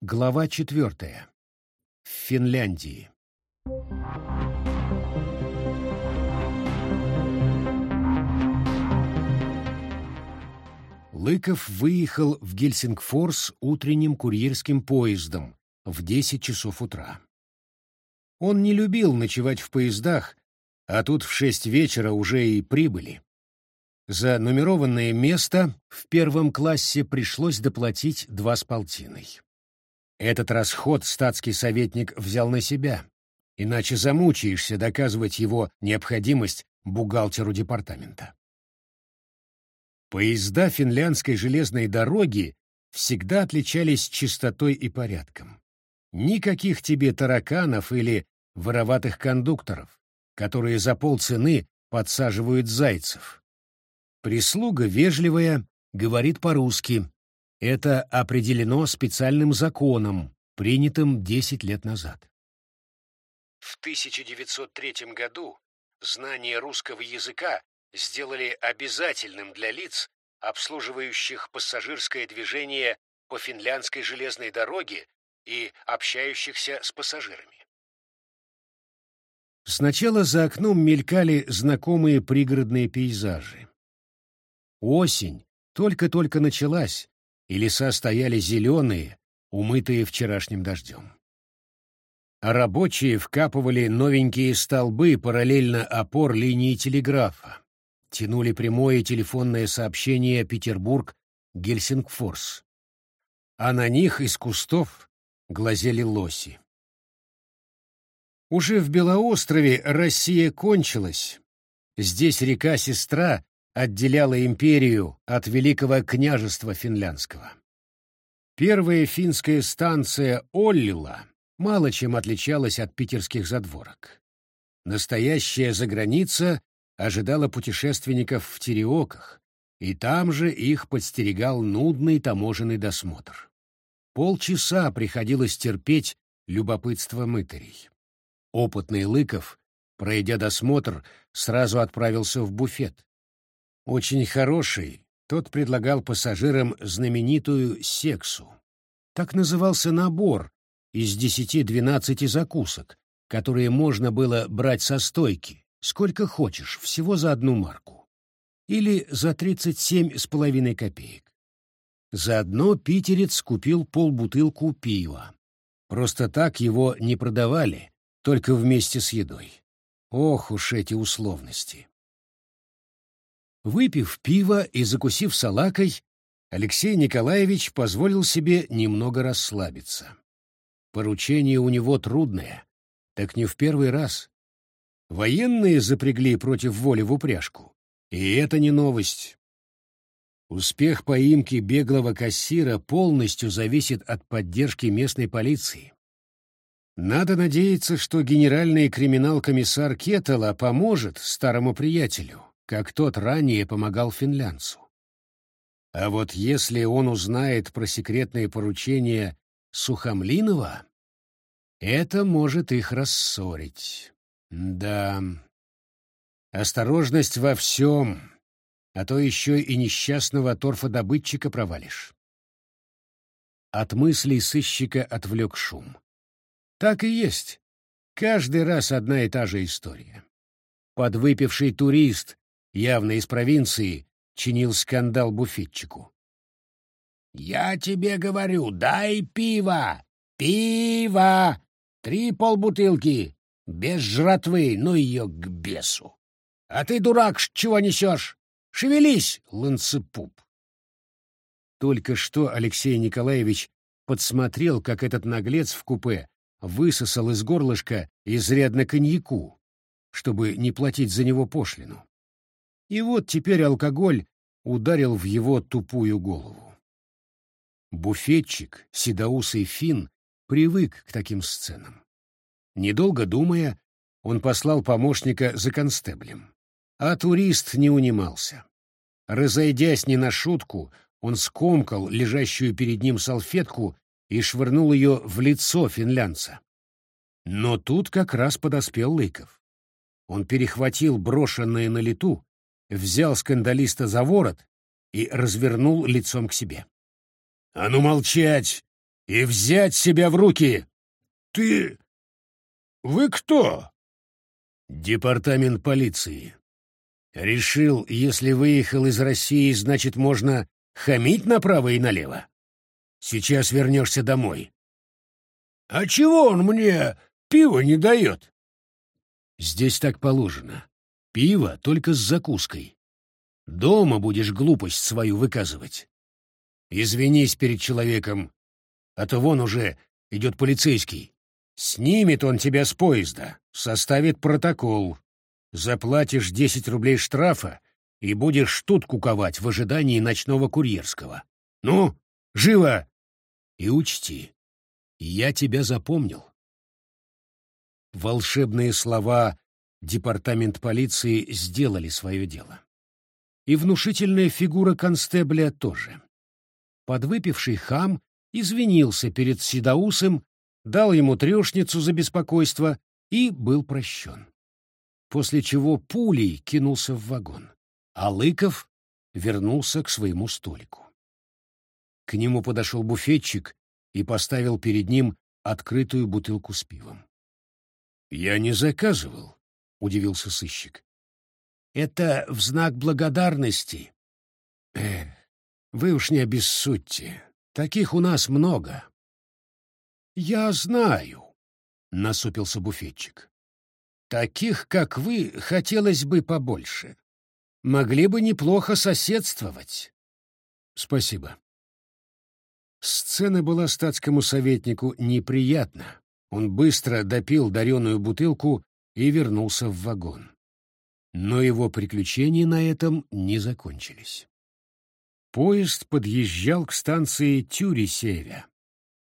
Глава четвертая. В Финляндии. Лыков выехал в Гельсингфорс утренним курьерским поездом в 10 часов утра. Он не любил ночевать в поездах, а тут в шесть вечера уже и прибыли. За нумерованное место в первом классе пришлось доплатить два с полтиной. Этот расход статский советник взял на себя, иначе замучаешься доказывать его необходимость бухгалтеру департамента. Поезда финляндской железной дороги всегда отличались чистотой и порядком. Никаких тебе тараканов или вороватых кондукторов, которые за полцены подсаживают зайцев. Прислуга вежливая, говорит по-русски, это определено специальным законом, принятым 10 лет назад. В 1903 году знание русского языка сделали обязательным для лиц, обслуживающих пассажирское движение по финляндской железной дороге и общающихся с пассажирами. Сначала за окном мелькали знакомые пригородные пейзажи. Осень только-только началась, и леса стояли зеленые, умытые вчерашним дождем. А рабочие вкапывали новенькие столбы параллельно опор линии телеграфа, тянули прямое телефонное сообщение Петербург-Гельсингфорс. А на них из кустов глазели лоси. Уже в Белоострове Россия кончилась. Здесь река-сестра отделяла империю от Великого княжества финляндского. Первая финская станция Оллила мало чем отличалась от питерских задворок. Настоящая заграница ожидала путешественников в Тереоках, и там же их подстерегал нудный таможенный досмотр. Полчаса приходилось терпеть любопытство мытарей. Опытный Лыков, пройдя досмотр, сразу отправился в буфет, очень хороший, тот предлагал пассажирам знаменитую сексу. Так назывался набор из десяти-двенадцати закусок, которые можно было брать со стойки, сколько хочешь, всего за одну марку. Или за тридцать семь с половиной копеек. Заодно питерец купил полбутылку пива. Просто так его не продавали, только вместе с едой. Ох уж эти условности. Выпив пиво и закусив салакой, Алексей Николаевич позволил себе немного расслабиться. Поручение у него трудное, так не в первый раз. Военные запрягли против воли в упряжку, и это не новость. Успех поимки беглого кассира полностью зависит от поддержки местной полиции. Надо надеяться, что генеральный криминал-комиссар Кетела поможет старому приятелю как тот ранее помогал финлянцу. А вот если он узнает про секретные поручения Сухомлинова, это может их рассорить. Да. Осторожность во всем, а то еще и несчастного торфодобытчика провалишь. От мыслей сыщика отвлек шум. Так и есть. Каждый раз одна и та же история. Подвыпивший турист явно из провинции, чинил скандал буфетчику. «Я тебе говорю, дай пиво! Пиво! Три полбутылки! Без жратвы, ну ее к бесу! А ты, дурак, чего несешь? Шевелись, ланцепуп!» Только что Алексей Николаевич подсмотрел, как этот наглец в купе высосал из горлышка изрядно коньяку, чтобы не платить за него пошлину. И вот теперь алкоголь ударил в его тупую голову. Буфетчик, седоусый фин, привык к таким сценам. Недолго думая, он послал помощника за констеблем. А турист не унимался. Разойдясь не на шутку, он скомкал лежащую перед ним салфетку и швырнул ее в лицо финлянца. Но тут как раз подоспел Лыков. Он перехватил брошенное на лету, взял скандалиста за ворот и развернул лицом к себе. — А ну молчать! и взять себя в руки. Ты... Вы кто? Департамент полиции. Решил, если выехал из России, значит, можно хамить направо и налево. Сейчас вернешься домой. А чего он мне пиво не дает? Здесь так положено. Пиво только с закуской. Дома будешь глупость свою выказывать. Извинись перед человеком, а то вон уже идет полицейский. Снимет он тебя с поезда, составит протокол. Заплатишь десять рублей штрафа и будешь тут куковать в ожидании ночного курьерского. Ну, живо! И учти, я тебя запомнил. Волшебные слова департамент полиции сделали свое дело. И внушительная фигура констебля тоже. Подвыпивший хам извинился перед Седоусом, дал ему трешницу за беспокойство и был прощен. После чего пулей кинулся в вагон, а Лыков вернулся к своему столику. К нему подошел буфетчик и поставил перед ним открытую бутылку с пивом. «Я не заказывал», — удивился сыщик. «Это в знак благодарности». «Эх, вы уж не обессудьте. Таких у нас много». «Я знаю», — насупился буфетчик. «Таких, как вы, хотелось бы побольше. Могли бы неплохо соседствовать». «Спасибо». Сцена была статскому советнику неприятна. Он быстро допил дареную бутылку и вернулся в вагон. Но его приключения на этом не закончились. Поезд подъезжал к станции Тюрисевя.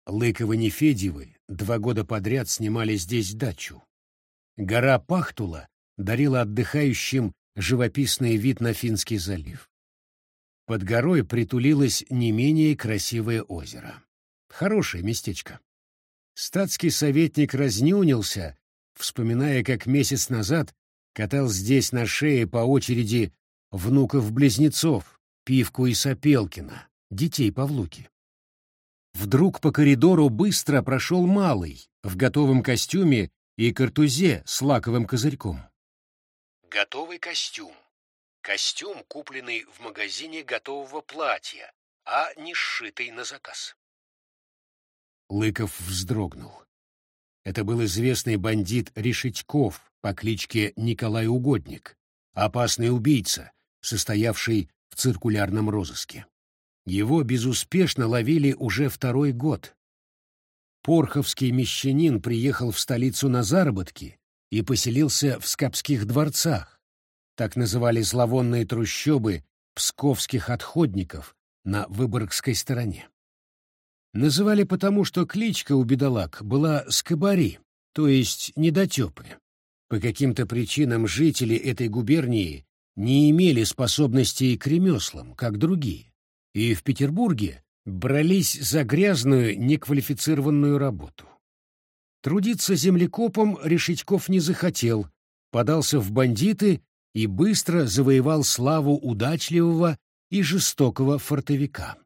Лыковы-Нефедьевы два года подряд снимали здесь дачу. Гора Пахтула дарила отдыхающим живописный вид на Финский залив. Под горой притулилось не менее красивое озеро. Хорошее местечко. Статский советник разнюнился, вспоминая, как месяц назад катал здесь на шее по очереди внуков-близнецов, Пивку и Сапелкина, детей Павлуки. Вдруг по коридору быстро прошел малый, в готовом костюме и картузе с лаковым козырьком. Готовый костюм Костюм, купленный в магазине готового платья, а не сшитый на заказ. Лыков вздрогнул. Это был известный бандит Решетьков по кличке Николай Угодник, опасный убийца, состоявший в циркулярном розыске. Его безуспешно ловили уже второй год. Порховский мещанин приехал в столицу на заработки и поселился в скапских дворцах, так называли зловонные трущобы псковских отходников на Выборгской стороне. Называли потому, что кличка у бедолаг была Скобари, то есть недотепы. По каким-то причинам жители этой губернии не имели способностей к ремеслам, как другие, и в Петербурге брались за грязную, неквалифицированную работу. Трудиться землекопом Решетьков не захотел, подался в бандиты и быстро завоевал славу удачливого и жестокого фортовика.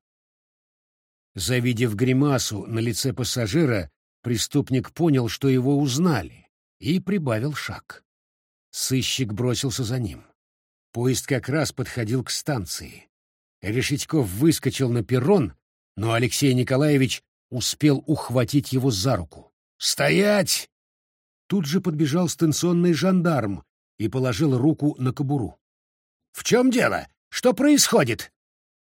Завидев гримасу на лице пассажира, преступник понял, что его узнали, и прибавил шаг. Сыщик бросился за ним. Поезд как раз подходил к станции. Решетьков выскочил на перрон, но Алексей Николаевич успел ухватить его за руку. «Стоять!» Тут же подбежал станционный жандарм и положил руку на кобуру. «В чем дело? Что происходит?»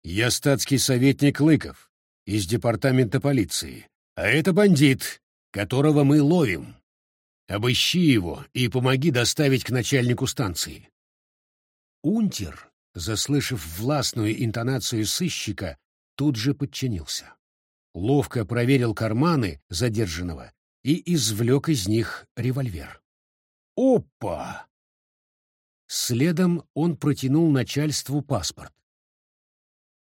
«Я статский советник Лыков из департамента полиции, а это бандит, которого мы ловим. Обыщи его и помоги доставить к начальнику станции». Унтер, заслышав властную интонацию сыщика, тут же подчинился. Ловко проверил карманы задержанного и извлек из них револьвер. «Опа!» Следом он протянул начальству паспорт.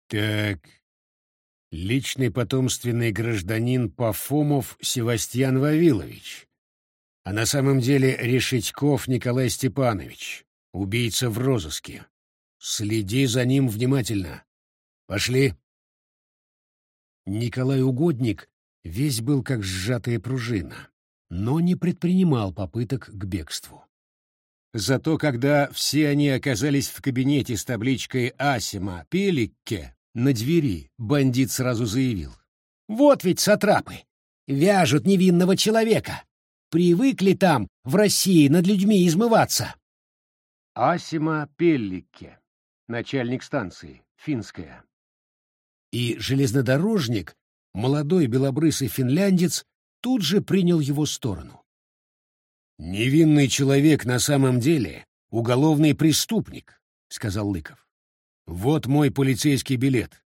«Так, личный потомственный гражданин Пафомов Севастьян Вавилович, а на самом деле Решетьков Николай Степанович, убийца в розыске. Следи за ним внимательно. Пошли». Николай Угодник Весь был как сжатая пружина, но не предпринимал попыток к бегству. Зато когда все они оказались в кабинете с табличкой «Асима Пеликке» на двери, бандит сразу заявил. «Вот ведь сатрапы! Вяжут невинного человека! Привыкли там, в России, над людьми измываться!» Асима Пелликке, начальник станции, финская. И железнодорожник, молодой белобрысый финляндец, тут же принял его сторону. «Невинный человек на самом деле уголовный преступник», — сказал Лыков. «Вот мой полицейский билет.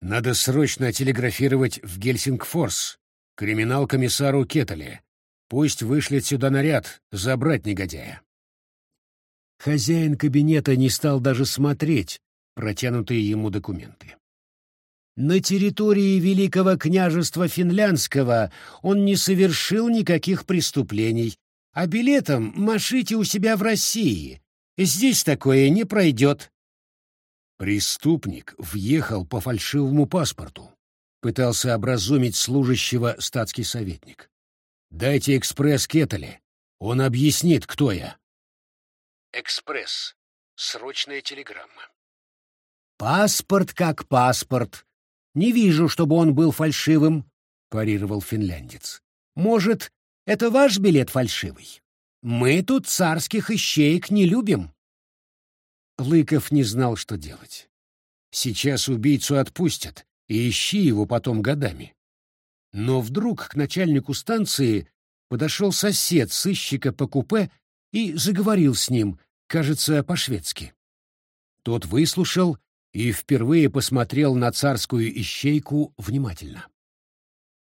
Надо срочно телеграфировать в Гельсингфорс, криминал-комиссару Кетеле. Пусть вышлет сюда наряд, забрать негодяя». Хозяин кабинета не стал даже смотреть протянутые ему документы. На территории Великого княжества Финляндского он не совершил никаких преступлений, а билетом машите у себя в России. Здесь такое не пройдет. Преступник въехал по фальшивому паспорту. Пытался образумить служащего статский советник. «Дайте экспресс Кетали. Он объяснит, кто я». «Экспресс. Срочная телеграмма». «Паспорт как паспорт. Не вижу, чтобы он был фальшивым», — парировал финляндец. «Может, это ваш билет фальшивый? Мы тут царских ищеек не любим». Лыков не знал, что делать. Сейчас убийцу отпустят, и ищи его потом годами. Но вдруг к начальнику станции подошел сосед сыщика по купе и заговорил с ним, кажется, по-шведски. Тот выслушал и впервые посмотрел на царскую ищейку внимательно.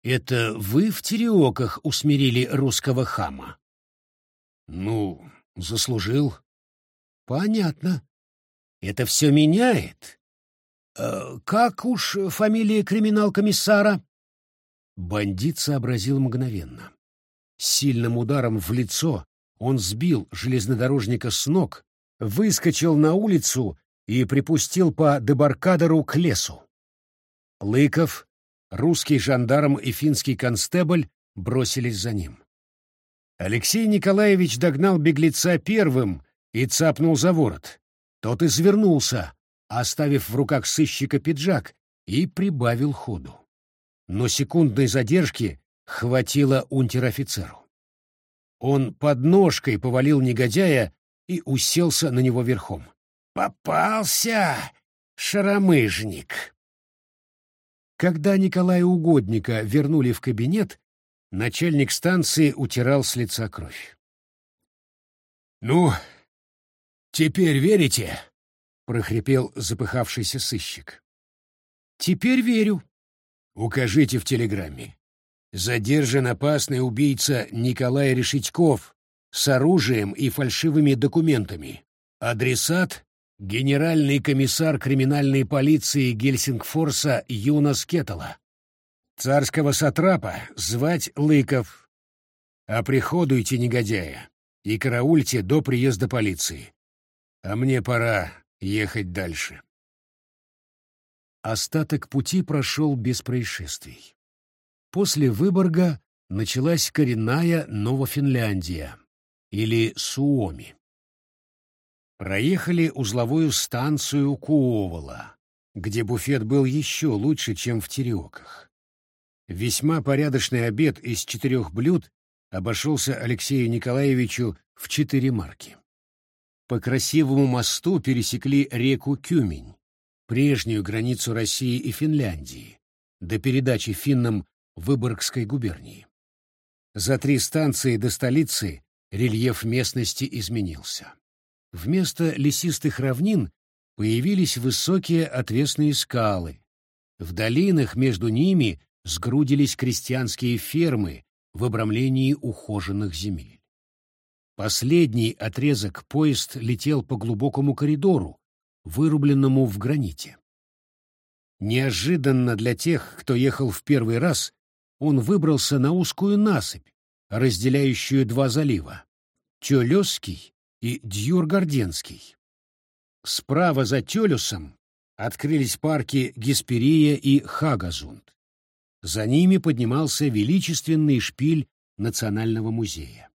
Это вы в Тереоках усмирили русского хама? Ну, заслужил. Понятно. Это все меняет. Э, как уж фамилия криминал-комиссара? Бандит сообразил мгновенно. Сильным ударом в лицо он сбил железнодорожника с ног, выскочил на улицу и припустил по дебаркадеру к лесу. Лыков, русский жандарм и финский констебль бросились за ним. Алексей Николаевич догнал беглеца первым и цапнул за ворот. Тот извернулся, оставив в руках сыщика пиджак, и прибавил ходу. Но секундной задержки хватило унтер-офицеру. Он под ножкой повалил негодяя и уселся на него верхом. «Попался, шаромыжник!» Когда Николая Угодника вернули в кабинет, начальник станции утирал с лица кровь. «Ну, теперь верите?» — прохрипел запыхавшийся сыщик. «Теперь верю». «Укажите в телеграмме. Задержан опасный убийца Николай Решетьков с оружием и фальшивыми документами. Адресат генеральный комиссар криминальной полиции Гельсингфорса Юнас Кетала. Царского сатрапа звать Лыков. А приходуйте, негодяя, и караульте до приезда полиции. А мне пора ехать дальше. Остаток пути прошел без происшествий. После Выборга началась коренная Новофинляндия, или Суоми проехали узловую станцию Куовола, где буфет был еще лучше, чем в Тереоках. Весьма порядочный обед из четырех блюд обошелся Алексею Николаевичу в четыре марки. По красивому мосту пересекли реку Кюмень, прежнюю границу России и Финляндии, до передачи финнам Выборгской губернии. За три станции до столицы рельеф местности изменился. Вместо лесистых равнин появились высокие отвесные скалы. В долинах между ними сгрудились крестьянские фермы в обрамлении ухоженных земель. Последний отрезок поезд летел по глубокому коридору, вырубленному в граните. Неожиданно для тех, кто ехал в первый раз, он выбрался на узкую насыпь, разделяющую два залива — Чолёский и Дьюргарденский. Справа за Тёлюсом открылись парки Гесперия и Хагазунд. За ними поднимался величественный шпиль Национального музея.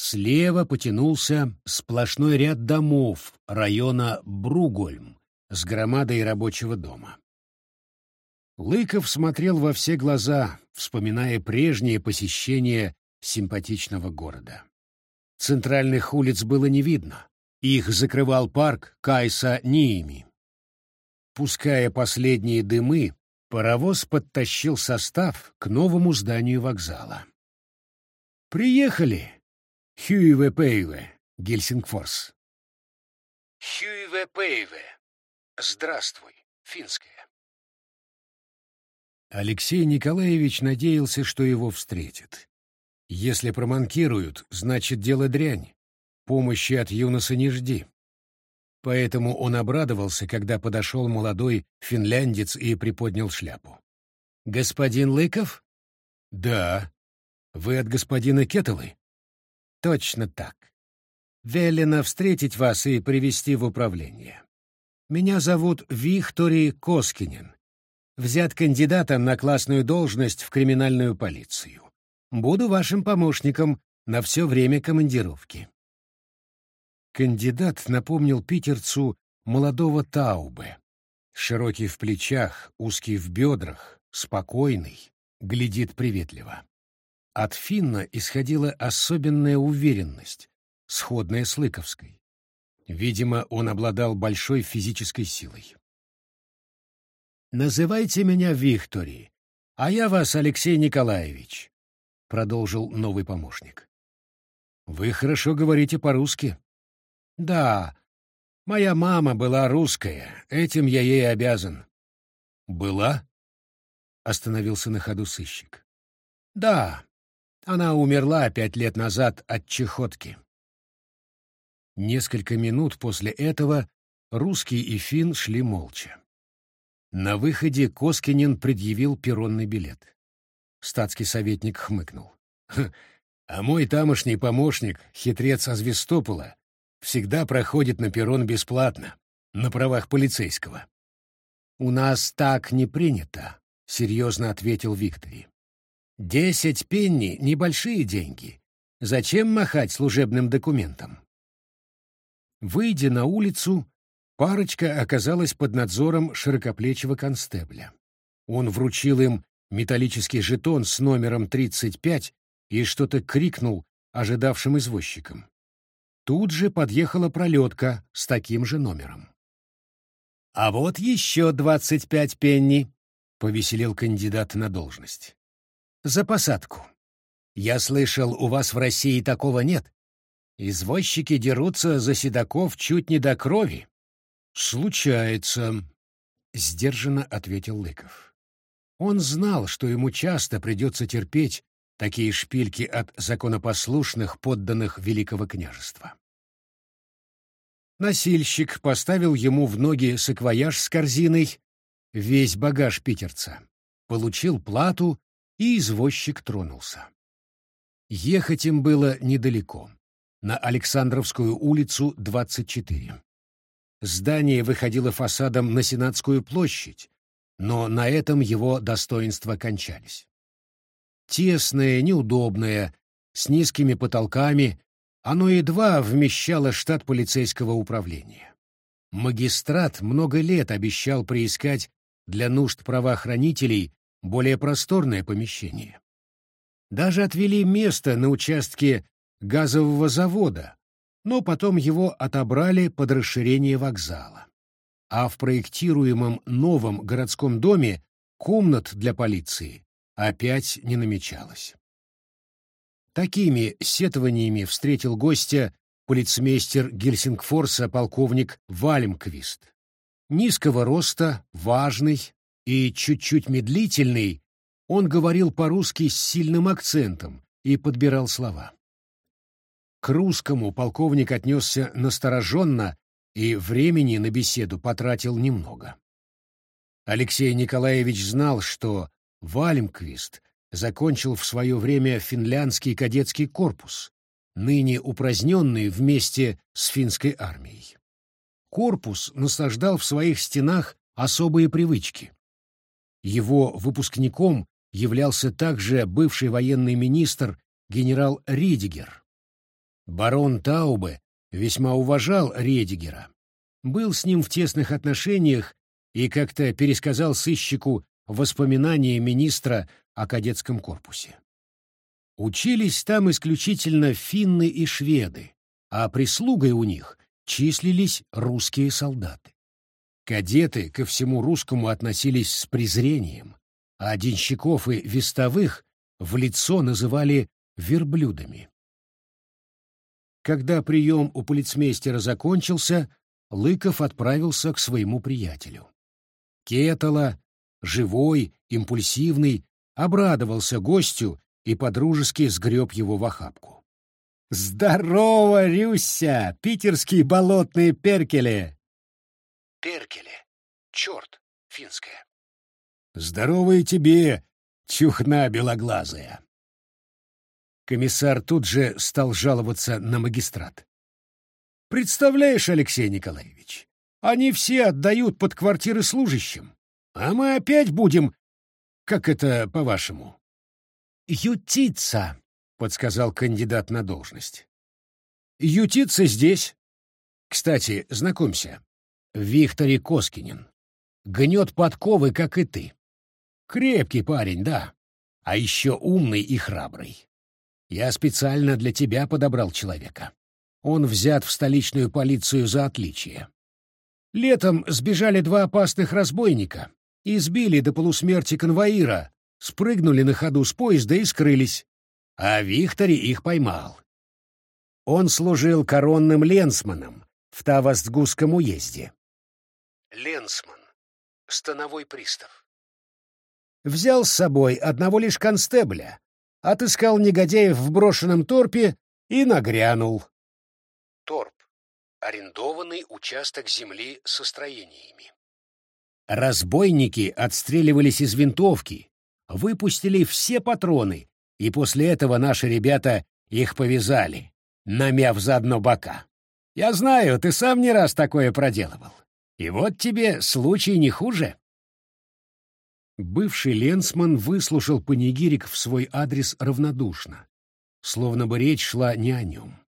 Слева потянулся сплошной ряд домов района Бругольм с громадой рабочего дома. Лыков смотрел во все глаза, вспоминая прежние посещения симпатичного города. Центральных улиц было не видно. Их закрывал парк Кайса Ниими. Пуская последние дымы, паровоз подтащил состав к новому зданию вокзала. «Приехали!» Хюйве Пейве, Гельсингфорс. Хюйве Пейве. Здравствуй, финская. Алексей Николаевич надеялся, что его встретят. Если проманкируют, значит дело дрянь. Помощи от Юноса не жди. Поэтому он обрадовался, когда подошел молодой финляндец и приподнял шляпу. «Господин Лыков?» «Да. Вы от господина Кетовой?» Точно так. Велено встретить вас и привести в управление. Меня зовут Вихтори Коскинин. Взят кандидатом на классную должность в криминальную полицию. Буду вашим помощником на все время командировки. Кандидат напомнил питерцу молодого Таубе. Широкий в плечах, узкий в бедрах, спокойный, глядит приветливо. От Финна исходила особенная уверенность, сходная с Лыковской. Видимо, он обладал большой физической силой. «Называйте меня Виктори, а я вас Алексей Николаевич», — продолжил новый помощник. «Вы хорошо говорите по-русски». «Да, моя мама была русская, этим я ей обязан». «Была?» — остановился на ходу сыщик. «Да, она умерла пять лет назад от чехотки. Несколько минут после этого русский и фин шли молча. На выходе Коскинин предъявил перронный билет. Статский советник хмыкнул. «А мой тамошний помощник, хитрец Азвестопола, всегда проходит на перрон бесплатно, на правах полицейского». «У нас так не принято», — серьезно ответил Викторий. Десять пенни — небольшие деньги. Зачем махать служебным документом? Выйдя на улицу, парочка оказалась под надзором широкоплечего констебля. Он вручил им металлический жетон с номером 35 и что-то крикнул ожидавшим извозчикам. Тут же подъехала пролетка с таким же номером. «А вот еще двадцать пять пенни», — повеселил кандидат на должность за посадку. Я слышал, у вас в России такого нет. Извозчики дерутся за седаков чуть не до крови. Случается, — сдержанно ответил Лыков. Он знал, что ему часто придется терпеть такие шпильки от законопослушных подданных Великого княжества. Носильщик поставил ему в ноги саквояж с корзиной, весь багаж питерца, получил плату и извозчик тронулся. Ехать им было недалеко, на Александровскую улицу, 24. Здание выходило фасадом на Сенатскую площадь, но на этом его достоинства кончались. Тесное, неудобное, с низкими потолками, оно едва вмещало штат полицейского управления. Магистрат много лет обещал приискать для нужд правоохранителей более просторное помещение. Даже отвели место на участке газового завода, но потом его отобрали под расширение вокзала. А в проектируемом новом городском доме комнат для полиции опять не намечалось. Такими сетованиями встретил гостя полицмейстер Гельсингфорса полковник Вальмквист. Низкого роста, важный, и чуть-чуть медлительный, он говорил по-русски с сильным акцентом и подбирал слова. К русскому полковник отнесся настороженно и времени на беседу потратил немного. Алексей Николаевич знал, что Вальмквист закончил в свое время финляндский кадетский корпус, ныне упраздненный вместе с финской армией. Корпус насаждал в своих стенах особые привычки. Его выпускником являлся также бывший военный министр генерал Ридигер. Барон Таубе весьма уважал Редигера, был с ним в тесных отношениях и как-то пересказал сыщику воспоминания министра о кадетском корпусе. Учились там исключительно финны и шведы, а прислугой у них числились русские солдаты. Кадеты ко всему русскому относились с презрением, а денщиков и вестовых в лицо называли верблюдами. Когда прием у полицмейстера закончился, Лыков отправился к своему приятелю. Кетала, живой, импульсивный, обрадовался гостю и подружески сгреб его в охапку. «Здорово, Рюся! Питерские болотные перкели!» Перкели. Черт, финская. «Здорово и тебе, чухна белоглазая!» Комиссар тут же стал жаловаться на магистрат. «Представляешь, Алексей Николаевич, они все отдают под квартиры служащим, а мы опять будем... Как это, по-вашему?» «Ютиться», — подсказал кандидат на должность. «Ютиться здесь. Кстати, знакомься, Викторий Коскинин. Гнет подковы, как и ты. Крепкий парень, да, а еще умный и храбрый. Я специально для тебя подобрал человека. Он взят в столичную полицию за отличие. Летом сбежали два опасных разбойника, избили до полусмерти конвоира, спрыгнули на ходу с поезда и скрылись. А Виктори их поймал. Он служил коронным ленсманом в Тавастгусском уезде. Ленсман. Становой пристав. Взял с собой одного лишь констебля, отыскал негодяев в брошенном торпе и нагрянул. Торп. Арендованный участок земли со строениями. Разбойники отстреливались из винтовки, выпустили все патроны, и после этого наши ребята их повязали, намяв заодно бока. Я знаю, ты сам не раз такое проделывал. И вот тебе случай не хуже. Бывший ленсман выслушал панигирик в свой адрес равнодушно, словно бы речь шла не о нем.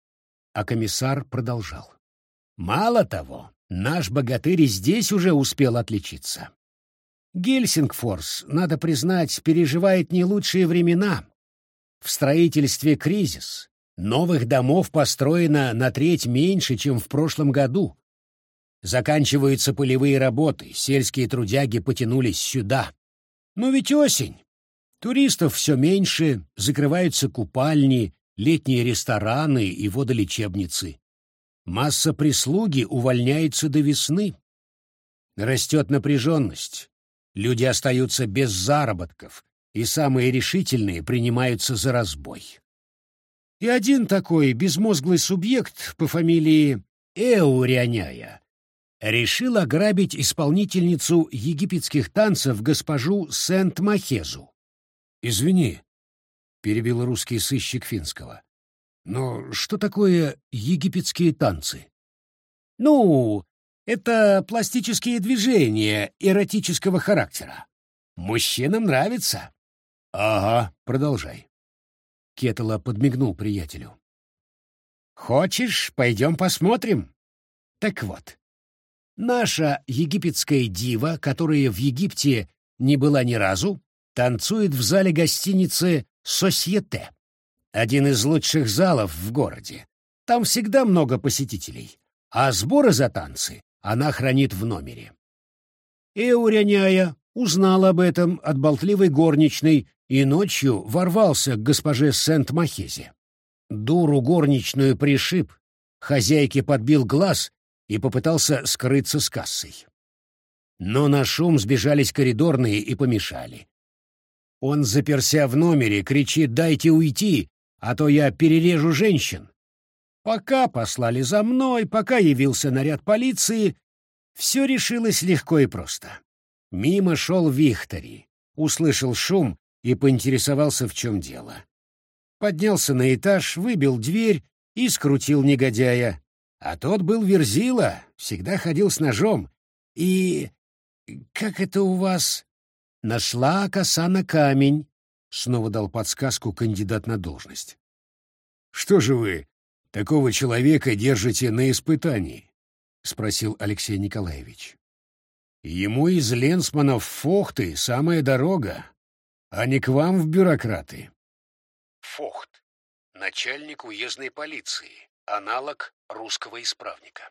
А комиссар продолжал. «Мало того, наш богатырь здесь уже успел отличиться. Гельсингфорс, надо признать, переживает не лучшие времена. В строительстве кризис. Новых домов построено на треть меньше, чем в прошлом году. Заканчиваются полевые работы, сельские трудяги потянулись сюда. Но ведь осень. Туристов все меньше, закрываются купальни, летние рестораны и водолечебницы. Масса прислуги увольняется до весны. Растет напряженность. Люди остаются без заработков, и самые решительные принимаются за разбой. И один такой безмозглый субъект по фамилии Эуряняя решил ограбить исполнительницу египетских танцев госпожу Сент-Махезу. «Извини», — перебил русский сыщик финского, — «но что такое египетские танцы?» «Ну, это пластические движения эротического характера. Мужчинам нравится». «Ага, продолжай». Кетала подмигнул приятелю. «Хочешь, пойдем посмотрим?» «Так вот, Наша египетская дива, которая в Египте не была ни разу, танцует в зале гостиницы «Сосьете», один из лучших залов в городе. Там всегда много посетителей, а сборы за танцы она хранит в номере. Эуряняя узнал об этом от болтливой горничной и ночью ворвался к госпоже Сент-Махезе. Дуру горничную пришиб, хозяйке подбил глаз и попытался скрыться с кассой. Но на шум сбежались коридорные и помешали. Он, заперся в номере, кричит «дайте уйти, а то я перережу женщин». Пока послали за мной, пока явился наряд полиции, все решилось легко и просто. Мимо шел Вихтори, услышал шум и поинтересовался, в чем дело. Поднялся на этаж, выбил дверь и скрутил негодяя. А тот был верзила, всегда ходил с ножом. И... как это у вас? Нашла коса на камень, снова дал подсказку кандидат на должность. Что же вы такого человека держите на испытании? спросил Алексей Николаевич. Ему из Ленсманов Фохты самая дорога, а не к вам в бюрократы. Фохт. Начальник уездной полиции. Аналог русского исправника.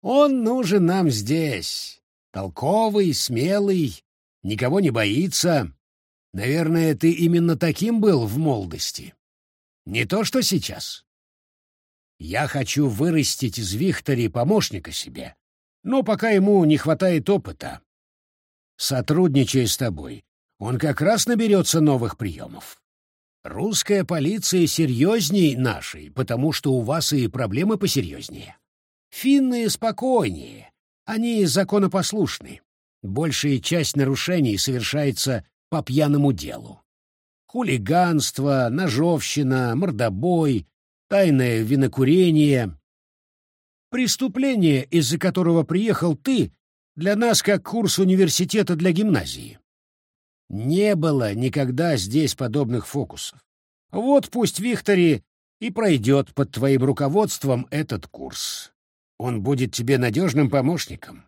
Он нужен нам здесь. Толковый, смелый, никого не боится. Наверное, ты именно таким был в молодости. Не то, что сейчас. Я хочу вырастить из Вихтори помощника себе, но пока ему не хватает опыта. Сотрудничая с тобой, он как раз наберется новых приемов. Русская полиция серьезней нашей, потому что у вас и проблемы посерьезнее. Финны спокойнее, они законопослушны. Большая часть нарушений совершается по пьяному делу. Хулиганство, ножовщина, мордобой, тайное винокурение. Преступление, из-за которого приехал ты, для нас как курс университета для гимназии. Не было никогда здесь подобных фокусов. Вот пусть Виктори и пройдет под твоим руководством этот курс. Он будет тебе надежным помощником.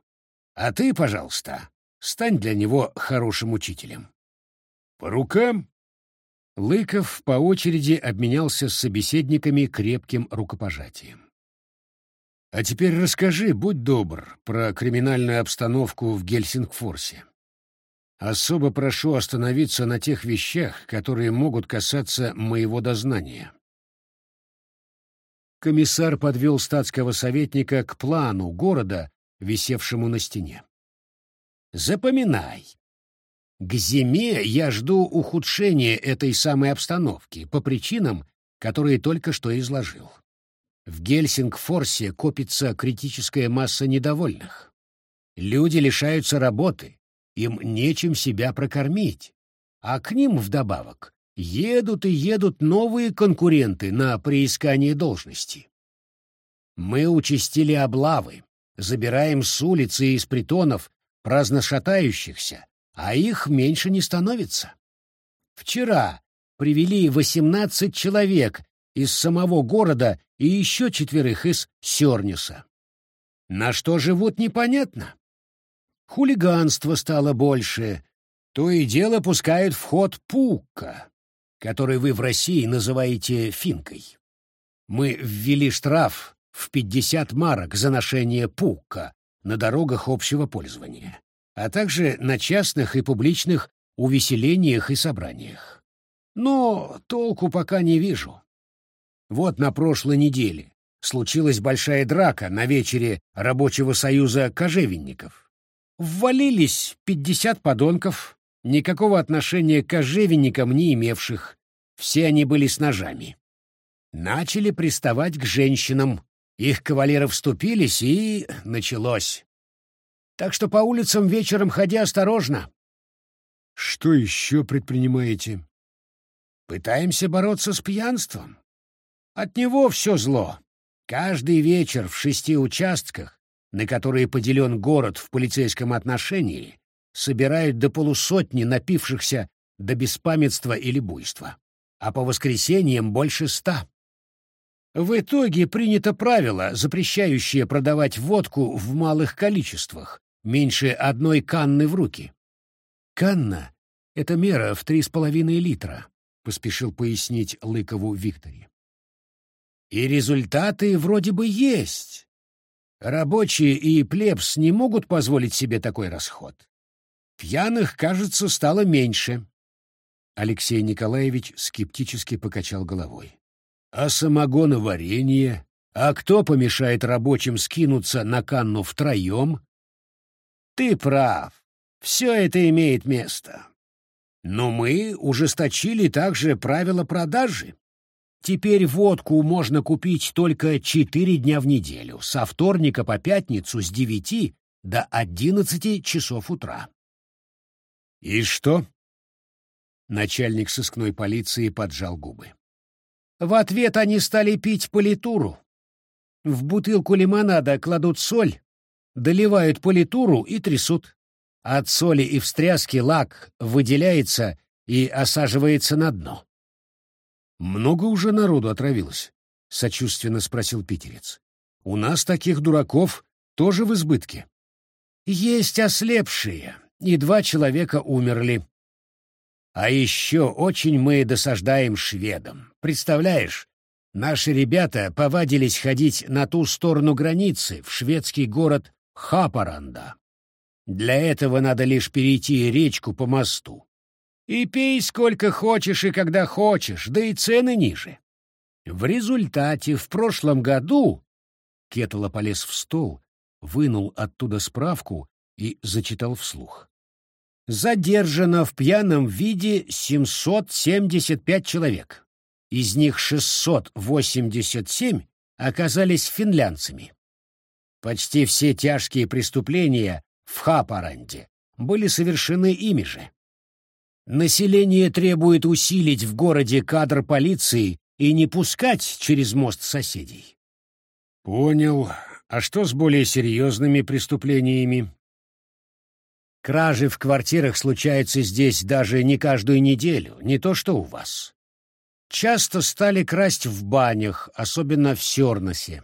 А ты, пожалуйста, стань для него хорошим учителем. По рукам? Лыков по очереди обменялся с собеседниками крепким рукопожатием. А теперь расскажи, будь добр, про криминальную обстановку в Гельсингфорсе. Особо прошу остановиться на тех вещах, которые могут касаться моего дознания. Комиссар подвел статского советника к плану города, висевшему на стене. Запоминай. К зиме я жду ухудшения этой самой обстановки по причинам, которые только что изложил. В Гельсингфорсе копится критическая масса недовольных. Люди лишаются работы, им нечем себя прокормить, а к ним вдобавок едут и едут новые конкуренты на приискание должности. Мы участили облавы, забираем с улицы и из притонов праздно шатающихся, а их меньше не становится. Вчера привели восемнадцать человек из самого города и еще четверых из Сёрнюса. На что живут, непонятно. Хулиганство стало больше. То и дело пускают в ход пука, который вы в России называете финкой. Мы ввели штраф в 50 марок за ношение пука на дорогах общего пользования, а также на частных и публичных увеселениях и собраниях. Но толку пока не вижу. Вот на прошлой неделе случилась большая драка на вечере Рабочего союза кожевенников. Ввалились пятьдесят подонков, никакого отношения к кожевенникам не имевших. Все они были с ножами. Начали приставать к женщинам. Их кавалеры вступились, и началось. Так что по улицам вечером ходи осторожно. Что еще предпринимаете? Пытаемся бороться с пьянством. От него все зло. Каждый вечер в шести участках, на которые поделен город в полицейском отношении, собирают до полусотни напившихся до беспамятства или буйства, а по воскресеньям больше ста. В итоге принято правило, запрещающее продавать водку в малых количествах, меньше одной канны в руки. Канна — это мера в три с половиной литра, — поспешил пояснить Лыкову Викторе. И результаты вроде бы есть. Рабочие и плебс не могут позволить себе такой расход. Пьяных, кажется, стало меньше. Алексей Николаевич скептически покачал головой. А самогоноварение? А кто помешает рабочим скинуться на канну втроем? Ты прав. Все это имеет место. Но мы ужесточили также правила продажи. Теперь водку можно купить только четыре дня в неделю, со вторника по пятницу с девяти до одиннадцати часов утра. И что? Начальник сыскной полиции поджал губы. В ответ они стали пить политуру. В бутылку лимонада кладут соль, доливают политуру и трясут. От соли и встряски лак выделяется и осаживается на дно. «Много уже народу отравилось?» — сочувственно спросил питерец. «У нас таких дураков тоже в избытке». «Есть ослепшие, и два человека умерли. А еще очень мы досаждаем шведам. Представляешь, наши ребята повадились ходить на ту сторону границы, в шведский город Хапаранда. Для этого надо лишь перейти речку по мосту. И пей сколько хочешь и когда хочешь, да и цены ниже. В результате в прошлом году Кетала полез в стол, вынул оттуда справку и зачитал вслух. Задержано в пьяном виде 775 человек. Из них 687 оказались финлянцами. Почти все тяжкие преступления в Хапаранде были совершены ими же. Население требует усилить в городе кадр полиции и не пускать через мост соседей. Понял. А что с более серьезными преступлениями? Кражи в квартирах случаются здесь даже не каждую неделю, не то что у вас. Часто стали красть в банях, особенно в Сёрносе.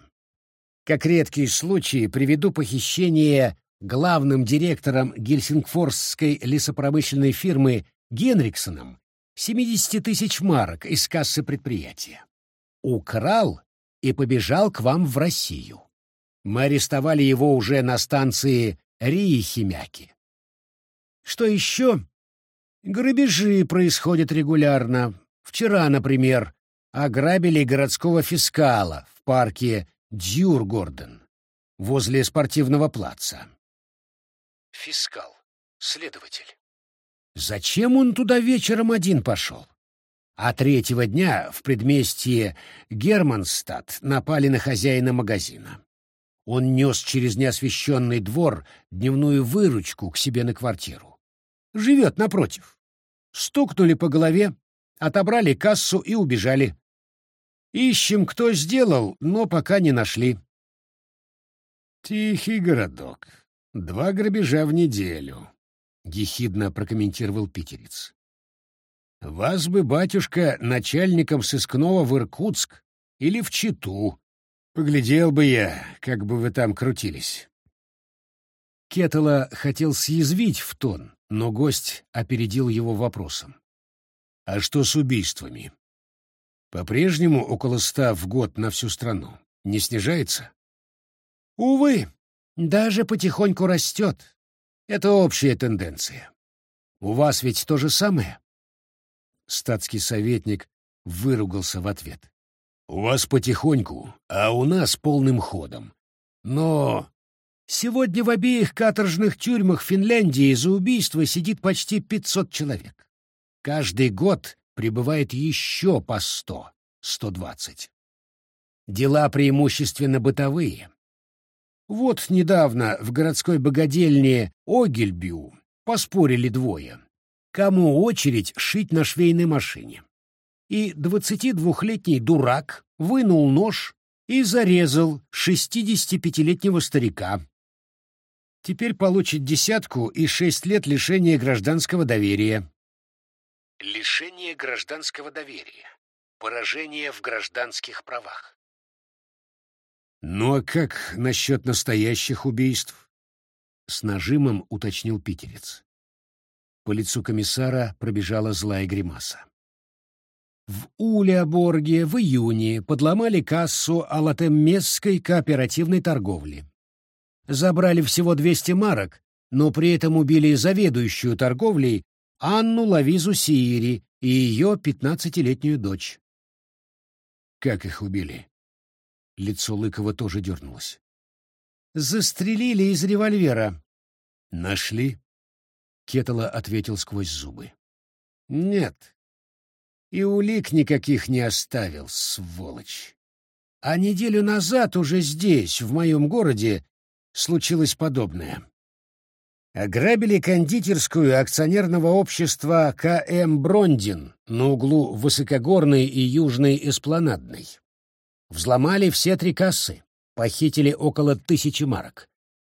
Как редкие случаи приведу похищение главным директором Гельсингфорсской лесопромышленной фирмы Генриксоном 70 тысяч марок из кассы предприятия. Украл и побежал к вам в Россию. Мы арестовали его уже на станции Рии-Химяки. Что еще? Грабежи происходят регулярно. Вчера, например, ограбили городского фискала в парке Дьюргорден возле спортивного плаца. Фискал. Следователь. Зачем он туда вечером один пошел? А третьего дня в предместье Германстад напали на хозяина магазина. Он нес через неосвещенный двор дневную выручку к себе на квартиру. Живет напротив. Стукнули по голове, отобрали кассу и убежали. Ищем, кто сделал, но пока не нашли. Тихий городок. Два грабежа в неделю. — ехидно прокомментировал питерец. «Вас бы, батюшка, начальником сыскного в Иркутск или в Читу. Поглядел бы я, как бы вы там крутились». Кетала хотел съязвить в тон, но гость опередил его вопросом. «А что с убийствами? По-прежнему около ста в год на всю страну. Не снижается?» «Увы, даже потихоньку растет. Это общая тенденция. У вас ведь то же самое? Статский советник выругался в ответ. У вас потихоньку, а у нас полным ходом. Но сегодня в обеих каторжных тюрьмах Финляндии за убийство сидит почти 500 человек. Каждый год прибывает еще по 100, 120. Дела преимущественно бытовые, вот недавно в городской богадельне Огельбю поспорили двое. Кому очередь шить на швейной машине? И двадцатидвухлетний дурак вынул нож и зарезал шестидесятипятилетнего старика. Теперь получит десятку и шесть лет лишения гражданского доверия. Лишение гражданского доверия. Поражение в гражданских правах. «Ну а как насчет настоящих убийств?» — с нажимом уточнил питерец. По лицу комиссара пробежала злая гримаса. В Улеоборге в июне подломали кассу Алатеммесской кооперативной торговли. Забрали всего 200 марок, но при этом убили заведующую торговлей Анну Лавизу Сиери и ее пятнадцатилетнюю дочь. Как их убили? Лицо Лыкова тоже дернулось. «Застрелили из револьвера». «Нашли?» Кетала ответил сквозь зубы. «Нет. И улик никаких не оставил, сволочь. А неделю назад уже здесь, в моем городе, случилось подобное. Ограбили кондитерскую акционерного общества КМ «Брондин» на углу Высокогорной и Южной Эспланадной. Взломали все три кассы, похитили около тысячи марок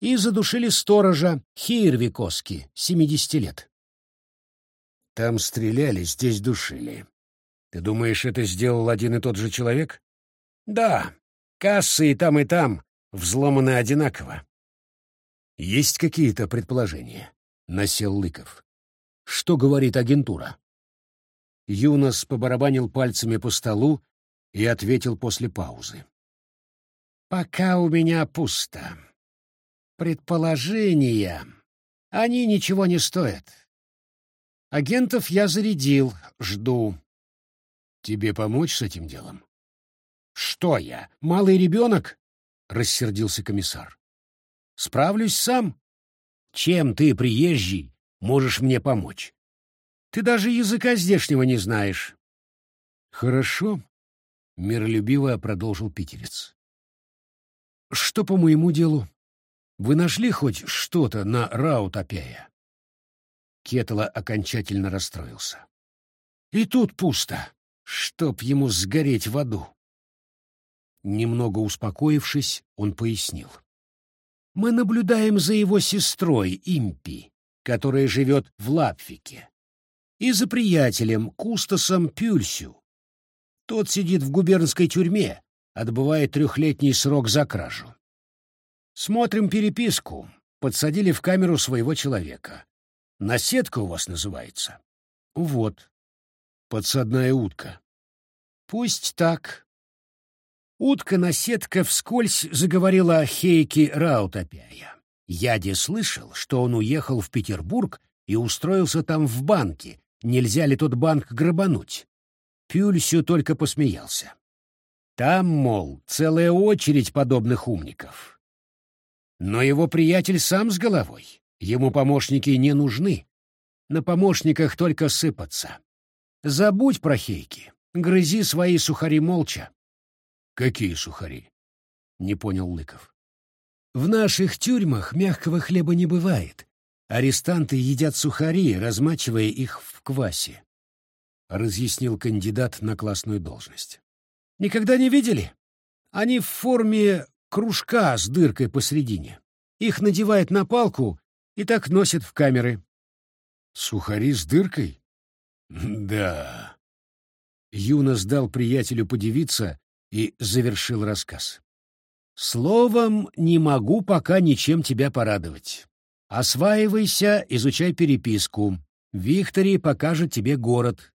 и задушили сторожа Хейрвикоски, 70 лет. Там стреляли, здесь душили. Ты думаешь, это сделал один и тот же человек? Да, кассы и там, и там взломаны одинаково. Есть какие-то предположения? Насел Лыков. Что говорит агентура? Юнос побарабанил пальцами по столу и ответил после паузы. «Пока у меня пусто. Предположения. Они ничего не стоят. Агентов я зарядил, жду. Тебе помочь с этим делом?» «Что я, малый ребенок?» — рассердился комиссар. «Справлюсь сам. Чем ты, приезжий, можешь мне помочь? Ты даже языка здешнего не знаешь». «Хорошо», — миролюбиво продолжил питерец. «Что по моему делу? Вы нашли хоть что-то на Раутопяя?» Кетала окончательно расстроился. «И тут пусто, чтоб ему сгореть в аду». Немного успокоившись, он пояснил. «Мы наблюдаем за его сестрой Импи, которая живет в Лапвике, и за приятелем Кустасом Пюльсю, тот сидит в губернской тюрьме, отбывает трехлетний срок за кражу. Смотрим переписку. Подсадили в камеру своего человека. Наседка у вас называется? Вот. Подсадная утка. Пусть так. Утка-наседка вскользь заговорила о Хейке Раутопяя. Яде слышал, что он уехал в Петербург и устроился там в банке. Нельзя ли тот банк грабануть? Пюльсю только посмеялся. Там, мол, целая очередь подобных умников. Но его приятель сам с головой. Ему помощники не нужны. На помощниках только сыпаться. Забудь про хейки. Грызи свои сухари молча. Какие сухари? Не понял Лыков. В наших тюрьмах мягкого хлеба не бывает. Арестанты едят сухари, размачивая их в квасе. — разъяснил кандидат на классную должность. «Никогда не видели? Они в форме кружка с дыркой посредине. Их надевают на палку и так носят в камеры». «Сухари с дыркой?» «Да». Юна сдал приятелю подивиться и завершил рассказ. «Словом, не могу пока ничем тебя порадовать. Осваивайся, изучай переписку. Виктори покажет тебе город,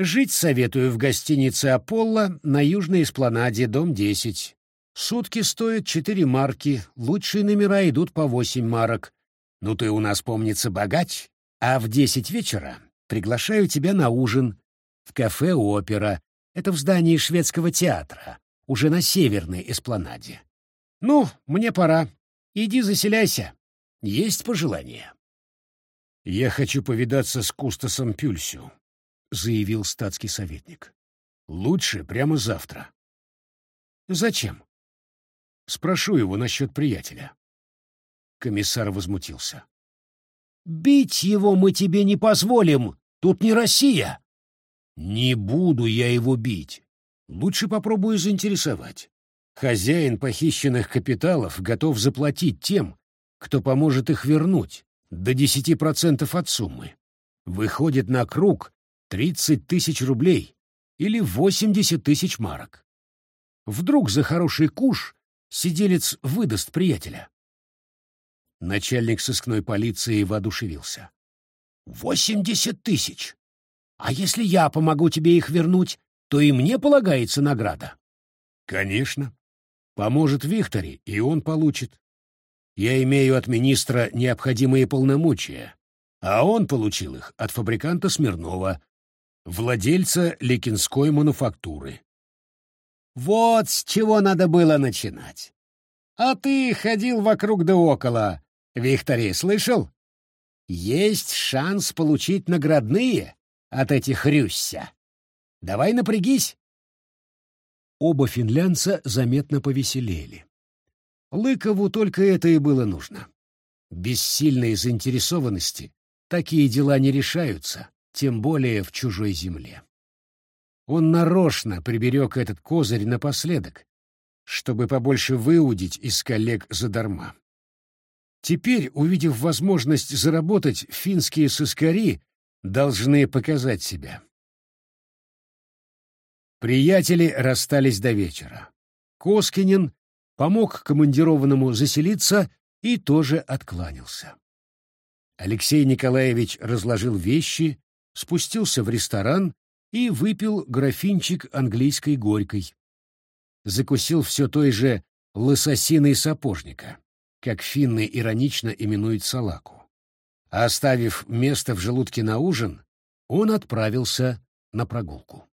Жить советую в гостинице «Аполло» на Южной Эспланаде, дом 10. Сутки стоят 4 марки, лучшие номера идут по 8 марок. Ну ты у нас, помнится, богач, а в 10 вечера приглашаю тебя на ужин в кафе «Опера». Это в здании шведского театра, уже на Северной Эспланаде. Ну, мне пора. Иди заселяйся. Есть пожелания? Я хочу повидаться с Кустасом Пюльсю, — заявил статский советник. «Лучше прямо завтра». «Зачем?» «Спрошу его насчет приятеля». Комиссар возмутился. «Бить его мы тебе не позволим! Тут не Россия!» «Не буду я его бить. Лучше попробую заинтересовать. Хозяин похищенных капиталов готов заплатить тем, кто поможет их вернуть, до десяти процентов от суммы. Выходит на круг Тридцать тысяч рублей или восемьдесят тысяч марок. Вдруг за хороший куш сиделец выдаст приятеля. Начальник сыскной полиции воодушевился. «Восемьдесят тысяч! А если я помогу тебе их вернуть, то и мне полагается награда». «Конечно. Поможет Викторе, и он получит. Я имею от министра необходимые полномочия, а он получил их от фабриканта Смирнова, владельца Лекинской мануфактуры. Вот с чего надо было начинать. А ты ходил вокруг да около. Викторий, слышал? Есть шанс получить наградные от этих рюсся. Давай напрягись. Оба финлянца заметно повеселели. Лыкову только это и было нужно. Без сильной заинтересованности такие дела не решаются, тем более в чужой земле. Он нарочно приберег этот козырь напоследок, чтобы побольше выудить из коллег задарма. Теперь, увидев возможность заработать, финские сыскари должны показать себя. Приятели расстались до вечера. Коскинин помог командированному заселиться и тоже откланялся. Алексей Николаевич разложил вещи, спустился в ресторан и выпил графинчик английской горькой. Закусил все той же лососиной сапожника, как финны иронично именуют салаку. А оставив место в желудке на ужин, он отправился на прогулку.